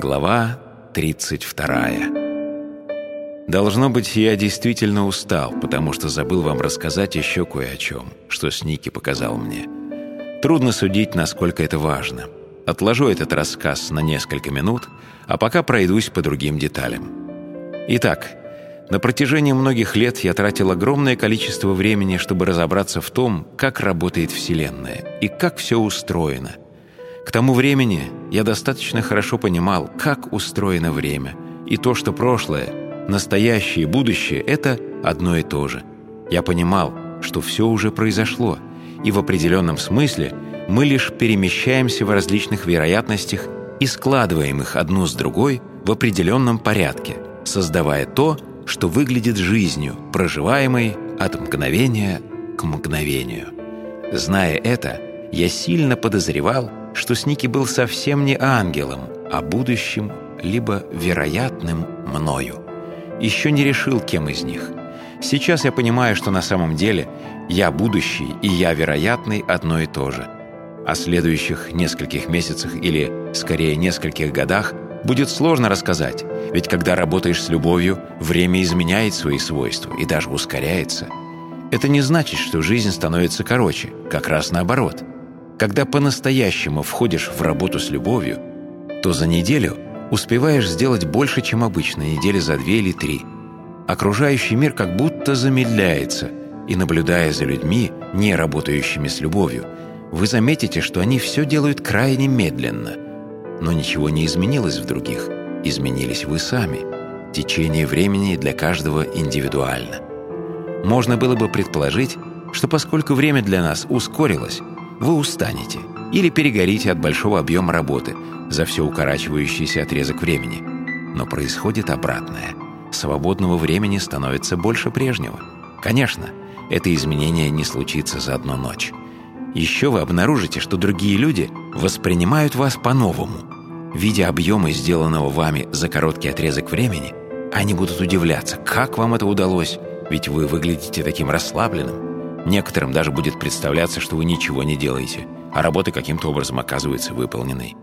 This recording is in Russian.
Глава 32 Должно быть, я действительно устал, потому что забыл вам рассказать еще кое о чем, что Сники показал мне. Трудно судить, насколько это важно. Отложу этот рассказ на несколько минут, а пока пройдусь по другим деталям. Итак, на протяжении многих лет я тратил огромное количество времени, чтобы разобраться в том, как работает Вселенная и как все устроено – к тому времени я достаточно хорошо понимал, как устроено время, и то, что прошлое, настоящее и будущее – это одно и то же. Я понимал, что все уже произошло, и в определенном смысле мы лишь перемещаемся в различных вероятностях и складываем их одну с другой в определенном порядке, создавая то, что выглядит жизнью, проживаемой от мгновения к мгновению. Зная это, я сильно подозревал, что Сники был совсем не ангелом, а будущим, либо вероятным мною. Еще не решил, кем из них. Сейчас я понимаю, что на самом деле я будущий и я вероятный одно и то же. О следующих нескольких месяцах или, скорее, нескольких годах будет сложно рассказать, ведь когда работаешь с любовью, время изменяет свои свойства и даже ускоряется. Это не значит, что жизнь становится короче, как раз наоборот – когда по-настоящему входишь в работу с любовью, то за неделю успеваешь сделать больше, чем обычно, недели за две или три. Окружающий мир как будто замедляется, и, наблюдая за людьми, не работающими с любовью, вы заметите, что они все делают крайне медленно. Но ничего не изменилось в других. Изменились вы сами. Течение времени для каждого индивидуально. Можно было бы предположить, что поскольку время для нас ускорилось, вы устанете или перегорите от большого объема работы за все укорачивающийся отрезок времени. Но происходит обратное. Свободного времени становится больше прежнего. Конечно, это изменение не случится за одну ночь. Еще вы обнаружите, что другие люди воспринимают вас по-новому. Видя объемы сделанного вами за короткий отрезок времени, они будут удивляться, как вам это удалось, ведь вы выглядите таким расслабленным. Некоторым даже будет представляться, что вы ничего не делаете, а работа каким-то образом оказывается выполненной.